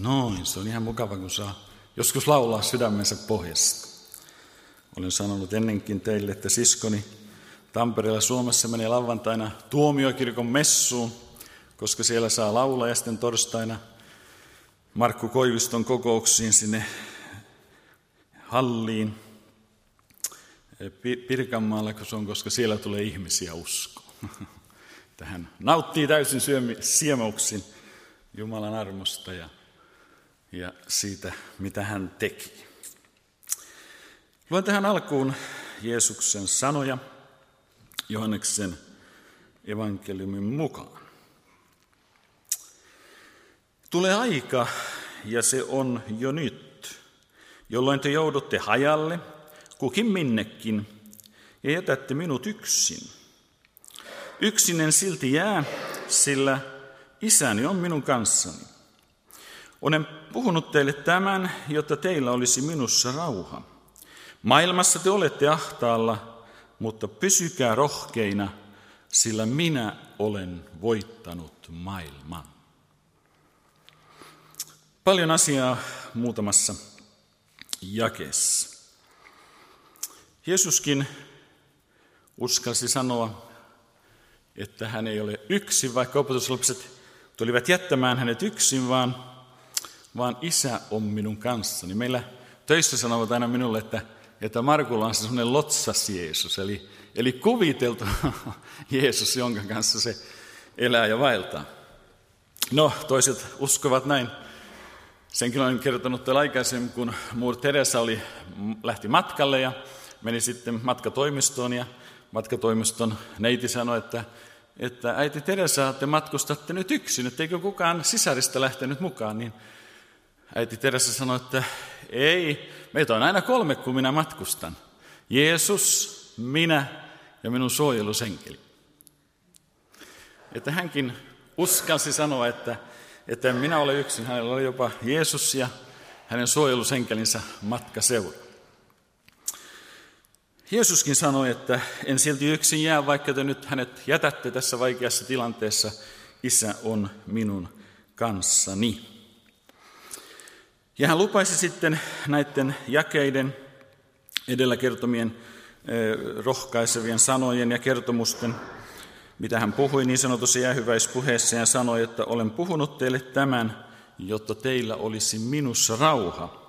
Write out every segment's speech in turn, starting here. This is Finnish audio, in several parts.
Noin, se on ihan mukava, kun saa joskus laulaa sydämensä pohjasta. Olen sanonut ennenkin teille, että siskoni Tampereella Suomessa menee lauantaina tuomiokirkon messuun, koska siellä saa laulaa ja sitten torstaina Markku Koiviston kokouksiin sinne halliin Pirkanmaalla, kun se on, koska siellä tulee ihmisiä usko. Tähän nauttii täysin siemauksin Jumalan armosta ja, ja siitä, mitä hän teki. Luen tähän alkuun Jeesuksen sanoja Johanneksen evankeliumin mukaan. Tulee aika, ja se on jo nyt, jolloin te joudutte hajalle, kukin minnekin, ja jätätte minut yksin. Yksinen silti jää, sillä isäni on minun kanssani. Olen puhunut teille tämän, jotta teillä olisi minussa rauha. Maailmassa te olette ahtaalla, mutta pysykää rohkeina, sillä minä olen voittanut maailman. Paljon asiaa muutamassa jakeessa. Jeesuskin uskalsi sanoa, että hän ei ole yksin, vaikka opetuslapset tulivat jättämään hänet yksin, vaan, vaan isä on minun kanssani. Meillä töissä sanovat aina minulle, että, että Markulla on sellainen lotsas Jeesus, eli, eli kuviteltu Jeesus, jonka kanssa se elää ja vaeltaa. No, toiset uskovat näin. Senkin olen kertonut teille aikaisemmin, kun Muur Teresa oli, lähti matkalle ja meni sitten matkatoimistoon ja matkatoimiston neiti sanoi, että, että äiti Teresa, te matkustatte nyt yksin, että eikö kukaan sisarista lähtenyt mukaan, niin äiti Teresa sanoi, että ei, meitä on aina kolme, kun minä matkustan. Jeesus, minä ja minun suojelusenkeli. Että hänkin uskalsi sanoa, että, että minä olen yksin, hänellä oli jopa Jeesus ja hänen suojelusenkelinsä matkaseura. Jeesuskin sanoi, että en silti yksin jää, vaikka te nyt hänet jätätte tässä vaikeassa tilanteessa. Isä on minun kanssani. Ja hän lupaisi sitten näiden jakeiden edellä kertomien rohkaisevien sanojen ja kertomusten, mitä hän puhui niin sanotussa jäähyväispuheessa ja sanoi, että olen puhunut teille tämän, jotta teillä olisi minussa rauha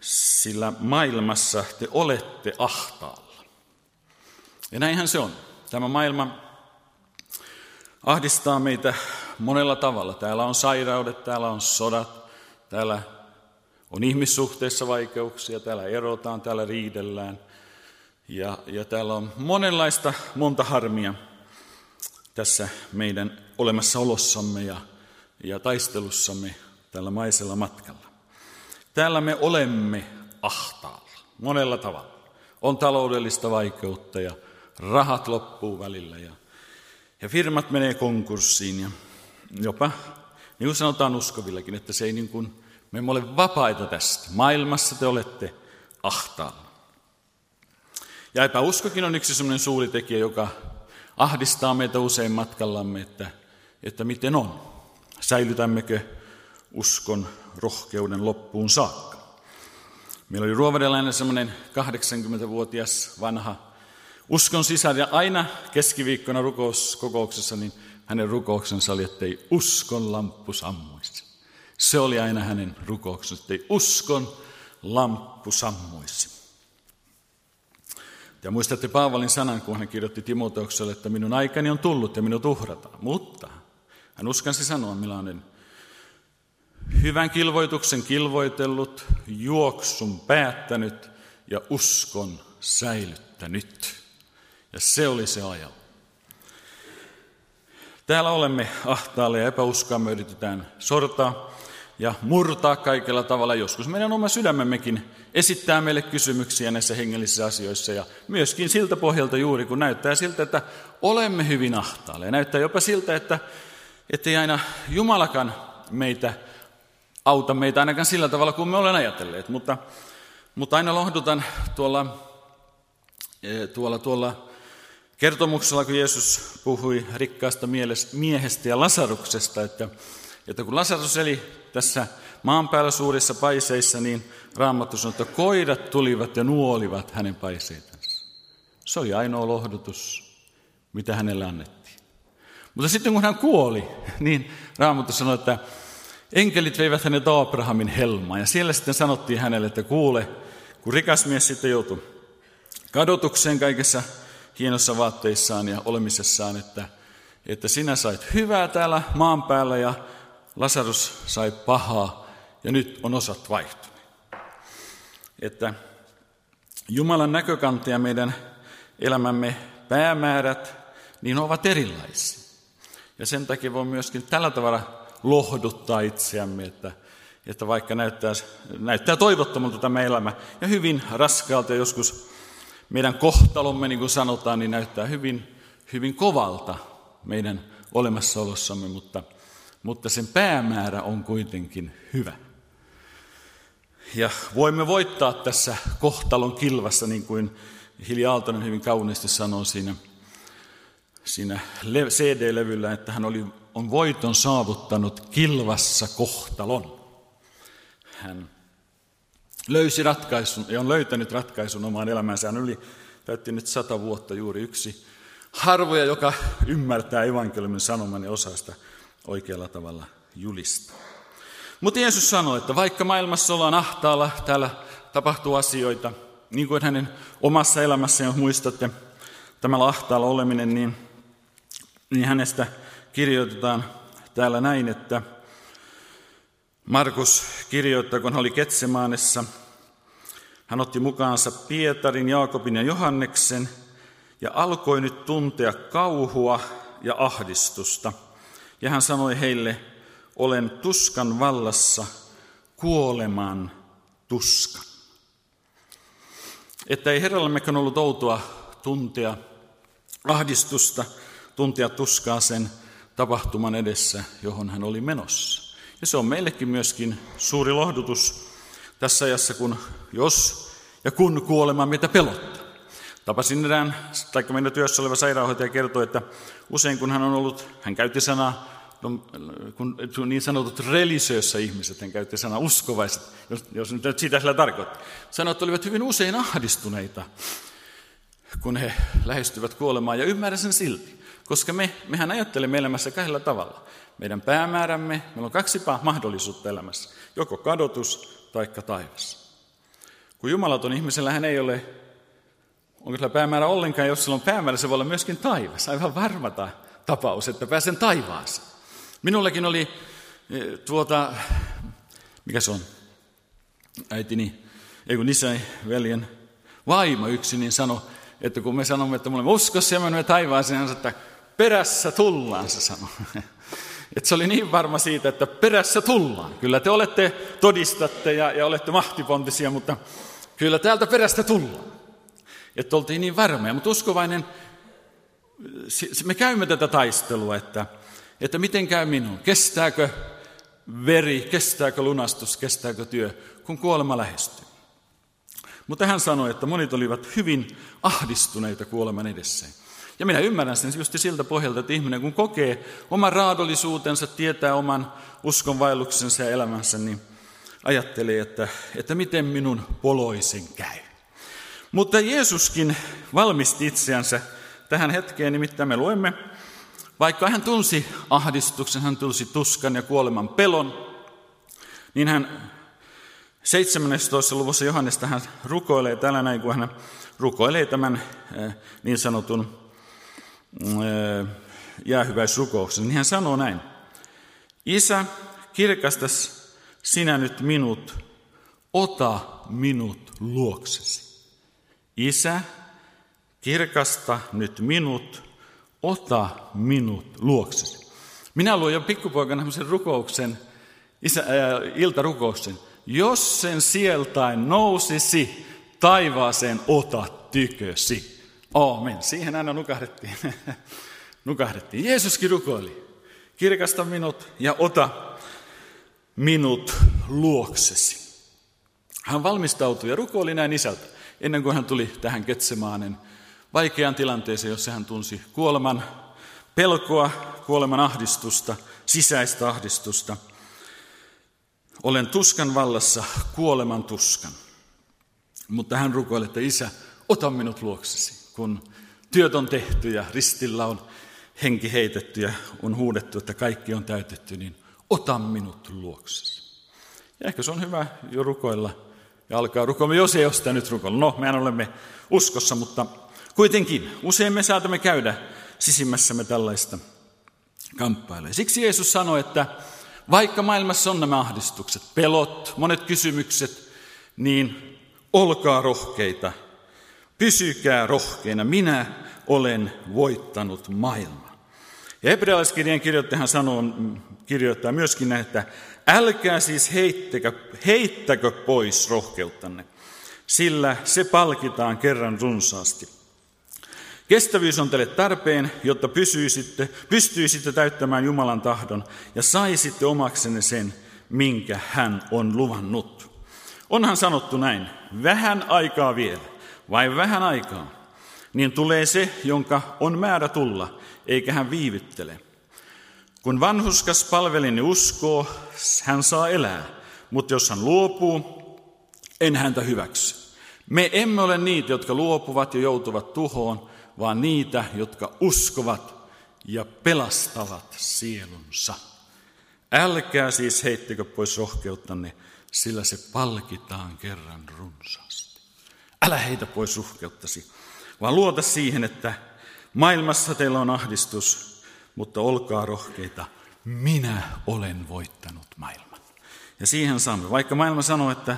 sillä maailmassa te olette ahtaalla. Ja näinhän se on. Tämä maailma ahdistaa meitä monella tavalla. Täällä on sairaudet, täällä on sodat, täällä on ihmissuhteissa vaikeuksia, täällä erotaan, täällä riidellään. Ja, ja täällä on monenlaista, monta harmia tässä meidän olemassaolossamme ja, ja taistelussamme tällä maisella matkalla. Täällä me olemme ahtaalla monella tavalla. On taloudellista vaikeutta ja rahat loppuu välillä ja, ja firmat menee konkurssiin ja jopa, niin kuin sanotaan uskovillakin, että se ei niin kuin, me emme ole vapaita tästä. Maailmassa te olette ahtaalla. Ja epäuskokin on yksi sellainen suuri tekijä, joka ahdistaa meitä usein matkallamme, että, että miten on. Säilytämmekö uskon rohkeuden loppuun saakka. Meillä oli ruovadelainen semmoinen 80-vuotias vanha uskon sisar, ja aina keskiviikkona rukouskokouksessa, niin hänen rukouksensa oli, että ei uskon lamppu sammuisi. Se oli aina hänen rukouksensa, että uskon lamppu sammuisi. Ja muistatte Paavalin sanan, kun hän kirjoitti Timoteukselle, että minun aikani on tullut ja minut uhrataan. Mutta hän uskansi sanoa, millainen hyvän kilvoituksen kilvoitellut, juoksun päättänyt ja uskon säilyttänyt. Ja se oli se ajan. Täällä olemme ahtaalle ja epäuskoamme yritetään sortaa ja murtaa kaikella tavalla. Joskus meidän oma sydämemmekin esittää meille kysymyksiä näissä hengellisissä asioissa ja myöskin siltä pohjalta juuri, kun näyttää siltä, että olemme hyvin ahtaalle. Ja näyttää jopa siltä, että ei aina Jumalakaan meitä auta meitä ainakaan sillä tavalla kuin me olemme ajatelleet, mutta, mutta aina lohdutan tuolla, e, tuolla, tuolla kertomuksella, kun Jeesus puhui rikkaasta miehestä ja Lasaruksesta, että että kun Lasarus eli tässä maan päällä suurissa paiseissa, niin Raamattu sanoo, että koirat tulivat ja nuolivat hänen paiseitansa. Se oli ainoa lohdutus, mitä hänelle annettiin. Mutta sitten kun hän kuoli, niin Raamattu sanoi, että enkelit veivät hänet Abrahamin helmaan. Ja siellä sitten sanottiin hänelle, että kuule, kun rikas mies sitten joutui kadotukseen kaikessa hienossa vaatteissaan ja olemisessaan, että, että sinä sait hyvää täällä maan päällä ja Lasarus sai pahaa ja nyt on osat vaihtuneet. Että Jumalan näkökanta ja meidän elämämme päämäärät, niin ovat erilaisia. Ja sen takia voi myöskin tällä tavalla lohduttaa itseämme, että, että vaikka näyttää, näyttää toivottomalta tämä elämä ja hyvin raskaalta joskus meidän kohtalomme, niin kuin sanotaan, niin näyttää hyvin, hyvin kovalta meidän olemassaolossamme, mutta, mutta sen päämäärä on kuitenkin hyvä. Ja voimme voittaa tässä kohtalon kilvassa, niin kuin Hilja Aaltonen hyvin kauniisti sanoo siinä, siinä CD-levyllä, että hän oli, on voiton saavuttanut kilvassa kohtalon. Hän löysi ratkaisun ja on löytänyt ratkaisun omaan elämäänsä. Hän oli, täytti nyt sata vuotta juuri yksi harvoja, joka ymmärtää evankeliumin sanoman ja osaa sitä oikealla tavalla julistaa. Mutta Jeesus sanoi, että vaikka maailmassa ollaan ahtaalla, täällä tapahtuu asioita, niin kuin hänen omassa elämässään, jos muistatte tämä ahtaalla oleminen, niin, niin hänestä kirjoitetaan täällä näin, että Markus kirjoittaa, kun hän oli Ketsemaanessa, hän otti mukaansa Pietarin, Jaakobin ja Johanneksen ja alkoi nyt tuntea kauhua ja ahdistusta. Ja hän sanoi heille, olen tuskan vallassa, kuoleman tuskan. Että ei herrallemmekaan ollut outoa tuntea ahdistusta, tuntea tuskaa sen tapahtuman edessä, johon hän oli menossa. Ja se on meillekin myöskin suuri lohdutus tässä ajassa, kun jos ja kun kuolema mitä pelottaa. Tapasin erään, tai meidän työssä oleva sairaanhoitaja kertoi, että usein kun hän on ollut, hän käytti sanaa kun niin sanotut religiössä ihmiset, hän käytti sanaa uskovaiset, jos, nyt sitä sillä tarkoittaa, sanoi, että olivat hyvin usein ahdistuneita, kun he lähestyvät kuolemaan, ja ymmärrän sen silti, koska me, mehän ajattelemme elämässä kahdella tavalla. Meidän päämäärämme, meillä on kaksi mahdollisuutta elämässä, joko kadotus tai taivas. Kun jumalaton ihmisellä hän ei ole, onko sillä päämäärä ollenkaan, jos sillä on päämäärä, se voi olla myöskin taivas. Aivan varmata tapaus, että pääsen taivaaseen. Minullekin oli e, tuota, mikä se on, äitini, ei kun isäni, veljen vaimo yksi, niin sanoi, että kun me sanomme, että me olemme uskossa ja me menemme taivaaseen, hän sanoi, että perässä tullaan, se sanoi. Että se oli niin varma siitä, että perässä tullaan. Kyllä te olette, todistatte ja, ja olette mahtipontisia, mutta kyllä täältä perästä tullaan. Että oltiin niin varmoja, mutta uskovainen, me käymme tätä taistelua, että että miten käy minun, kestääkö veri, kestääkö lunastus, kestääkö työ, kun kuolema lähestyy. Mutta hän sanoi, että monet olivat hyvin ahdistuneita kuoleman edessä. Ja minä ymmärrän sen just siltä pohjalta, että ihminen kun kokee oman raadollisuutensa, tietää oman uskonvaelluksensa ja elämänsä, niin ajattelee, että, että miten minun poloisen käy. Mutta Jeesuskin valmisti itseänsä tähän hetkeen, nimittäin me luemme vaikka hän tunsi ahdistuksen, hän tunsi tuskan ja kuoleman pelon, niin hän 17. luvussa Johannesta hän rukoilee tällä näin, kun hän rukoilee tämän eh, niin sanotun eh, jäähyväisrukouksen, niin hän sanoo näin. Isä, kirkastas sinä nyt minut, ota minut luoksesi. Isä, kirkasta nyt minut, ota minut luoksesi. Minä luin jo pikkupoikana sen rukouksen, isä, ää, iltarukouksen. Jos sen sieltain nousisi, taivaaseen ota tykösi. Aamen. Siihen aina nukahdettiin. nukahdettiin. Jeesuskin rukoili. Kirkasta minut ja ota minut luoksesi. Hän valmistautui ja rukoili näin isältä, ennen kuin hän tuli tähän Ketsemaanen vaikeaan tilanteeseen, jossa hän tunsi kuoleman pelkoa, kuoleman ahdistusta, sisäistä ahdistusta. Olen tuskan vallassa, kuoleman tuskan. Mutta hän rukoilee, että isä, ota minut luoksesi, kun työt on tehty ja ristillä on henki heitetty ja on huudettu, että kaikki on täytetty, niin ota minut luoksesi. Ja ehkä se on hyvä jo rukoilla ja alkaa rukoilla, jos ei ole sitä nyt rukoilla. No, mehän olemme uskossa, mutta kuitenkin usein me saatamme käydä sisimmässämme tällaista kamppailua. Siksi Jeesus sanoi, että vaikka maailmassa on nämä ahdistukset, pelot, monet kysymykset, niin olkaa rohkeita, pysykää rohkeina, minä olen voittanut maailman. Ja hebrealaiskirjan kirjoittajahan sanoo, kirjoittaa myöskin näin, että älkää siis heittäkö, heittäkö pois rohkeuttanne, sillä se palkitaan kerran runsaasti. Kestävyys on teille tarpeen, jotta pysyisitte, pystyisitte täyttämään Jumalan tahdon ja saisitte omaksenne sen, minkä hän on luvannut. Onhan sanottu näin, vähän aikaa vielä, vai vähän aikaa, niin tulee se, jonka on määrä tulla, eikä hän viivyttele. Kun vanhuskas palvelini uskoo, hän saa elää, mutta jos hän luopuu, en häntä hyväksy. Me emme ole niitä, jotka luopuvat ja joutuvat tuhoon, vaan niitä, jotka uskovat ja pelastavat sielunsa. Älkää siis heittikö pois rohkeuttanne, sillä se palkitaan kerran runsaasti. Älä heitä pois rohkeuttasi, vaan luota siihen, että maailmassa teillä on ahdistus, mutta olkaa rohkeita. Minä olen voittanut maailman. Ja siihen saamme. Vaikka maailma sanoo, että,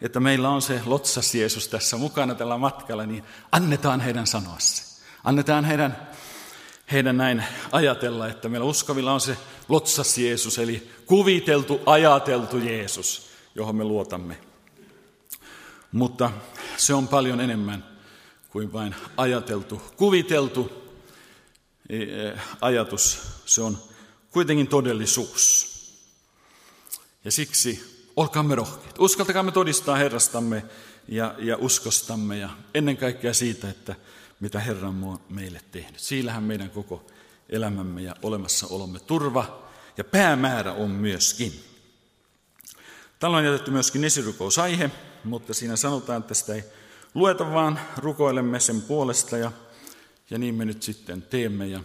että meillä on se lotsas Jeesus tässä mukana tällä matkalla, niin annetaan heidän sanoa se. Annetaan heidän, heidän näin ajatella, että meillä uskovilla on se lotsas Jeesus, eli kuviteltu, ajateltu Jeesus, johon me luotamme. Mutta se on paljon enemmän kuin vain ajateltu, kuviteltu e, ajatus. Se on kuitenkin todellisuus. Ja siksi olkaamme rohkeita. Uskaltakaamme todistaa Herrastamme ja, ja uskostamme ja ennen kaikkea siitä, että mitä Herra on meille tehnyt. Siillähän meidän koko elämämme ja olemassaolomme turva ja päämäärä on myöskin. Tällä on jätetty myöskin esirukousaihe, mutta siinä sanotaan, että sitä ei lueta, vaan rukoilemme sen puolesta ja, ja niin me nyt sitten teemme ja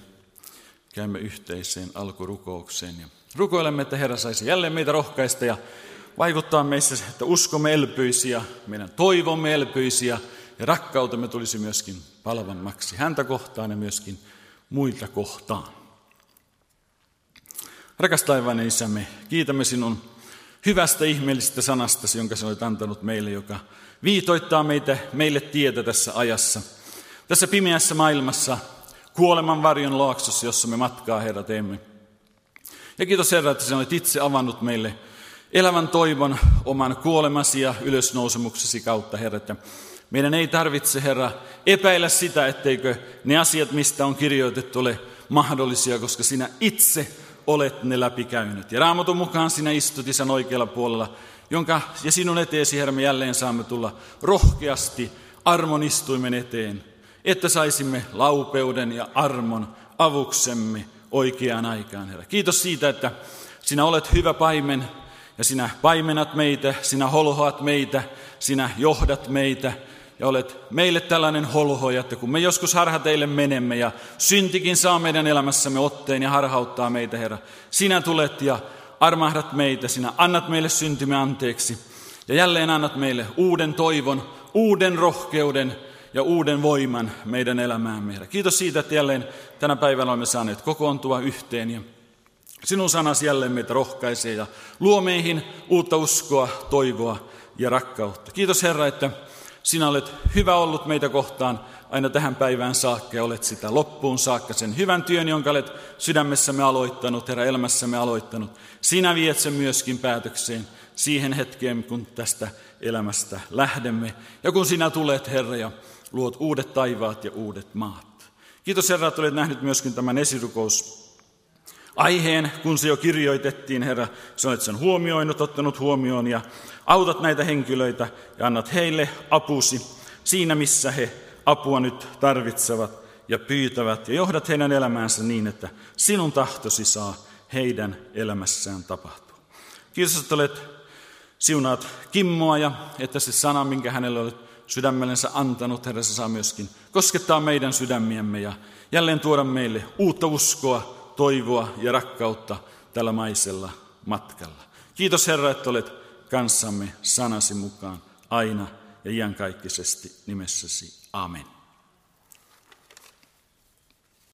käymme yhteiseen alkurukoukseen. Ja rukoilemme, että Herra saisi jälleen meitä rohkaista ja vaikuttaa meissä, että uskomme elpyisi ja meidän toivomme elpyisi ja ja rakkautemme tulisi myöskin palvammaksi häntä kohtaan ja myöskin muilta kohtaan. Rakas taivainen isämme, kiitämme sinun hyvästä ihmeellisestä sanastasi, jonka sinä olet antanut meille, joka viitoittaa meitä, meille tietä tässä ajassa. Tässä pimeässä maailmassa, kuoleman varjon laaksossa, jossa me matkaa, Herra, teemme. Ja kiitos Herra, että sinä olet itse avannut meille elävän toivon oman kuolemasi ja ylösnousemuksesi kautta, Herra, että meidän ei tarvitse, Herra, epäillä sitä, etteikö ne asiat, mistä on kirjoitettu, ole mahdollisia, koska sinä itse olet ne läpikäynyt. Ja Raamatun mukaan sinä istut isän oikealla puolella, jonka ja sinun eteesi, Herra, me jälleen saamme tulla rohkeasti armon istuimen eteen, että saisimme laupeuden ja armon avuksemme oikeaan aikaan, Herra. Kiitos siitä, että sinä olet hyvä paimen ja sinä paimenat meitä, sinä holhoat meitä, sinä johdat meitä, ja olet meille tällainen holhoja, että kun me joskus harhateille menemme ja syntikin saa meidän elämässämme otteen ja harhauttaa meitä, Herra, sinä tulet ja armahdat meitä, sinä annat meille syntimme anteeksi ja jälleen annat meille uuden toivon, uuden rohkeuden ja uuden voiman meidän elämäämme, Herra. Kiitos siitä, että jälleen tänä päivänä olemme saaneet kokoontua yhteen ja sinun sanasi jälleen meitä rohkaisee ja luo meihin uutta uskoa, toivoa ja rakkautta. Kiitos Herra, että sinä olet hyvä ollut meitä kohtaan aina tähän päivään saakka ja olet sitä loppuun saakka sen hyvän työn, jonka olet sydämessämme aloittanut, Herra, elämässämme aloittanut. Sinä viet sen myöskin päätökseen siihen hetkeen, kun tästä elämästä lähdemme. Ja kun sinä tulet, Herra, ja luot uudet taivaat ja uudet maat. Kiitos Herra, että olet nähnyt myöskin tämän esirukous aiheen, kun se jo kirjoitettiin, Herra, sä olet sen huomioinut, ottanut huomioon ja autat näitä henkilöitä ja annat heille apusi siinä, missä he apua nyt tarvitsevat ja pyytävät ja johdat heidän elämäänsä niin, että sinun tahtosi saa heidän elämässään tapahtuu. Kiitos, että olet siunaat Kimmoa ja että se sana, minkä hänelle olet sydämellensä antanut, Herra, se saa myöskin koskettaa meidän sydämiemme ja jälleen tuoda meille uutta uskoa, toivoa ja rakkautta tällä maisella matkalla. Kiitos Herra, että olet kanssamme sanasi mukaan aina ja iankaikkisesti nimessäsi. Amen.